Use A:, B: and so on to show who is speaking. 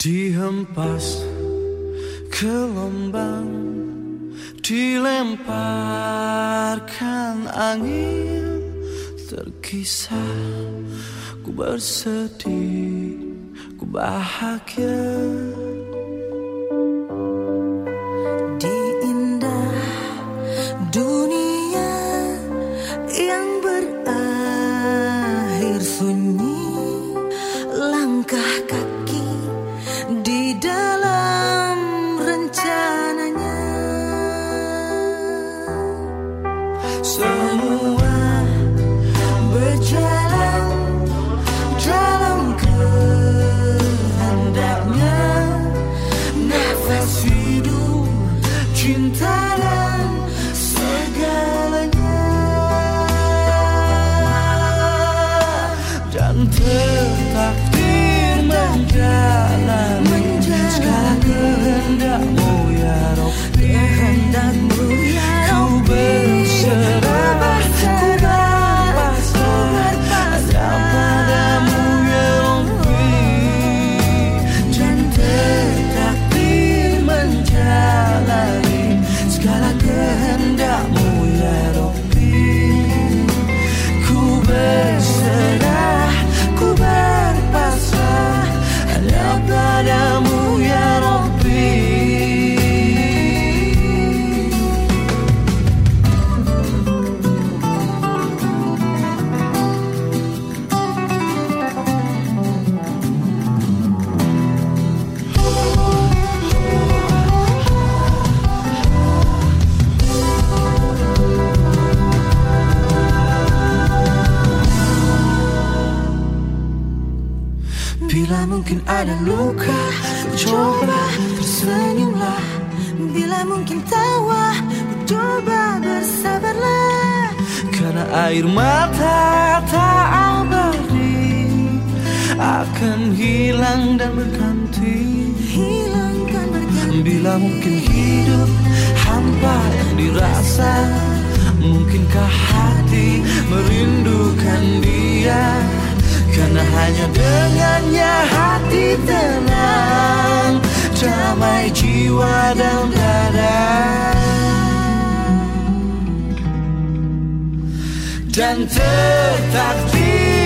A: Dihempas gelombang Dilemparkan angin Terkisah Ku bersedih Ku bahagia.
B: Di indah dunia yang berakhir sunyi Langkah kaki
A: Oh. Kehendakmu ya Rabbi. Ku berserah Bila mungkin ada luka Coba tersenyumlah.
B: Bila mungkin tawa Coba bersabarlah.
A: Karena air mata tak abadi Akan hilang dan berganti.
B: Hilangkan berganti.
A: Bila mungkin hidup hampa yang dirasa Mungkinkah hati merindukan dia Karena hanya dengannya hati tenang Damai jiwa dan dada. Dan tertakdir menjalani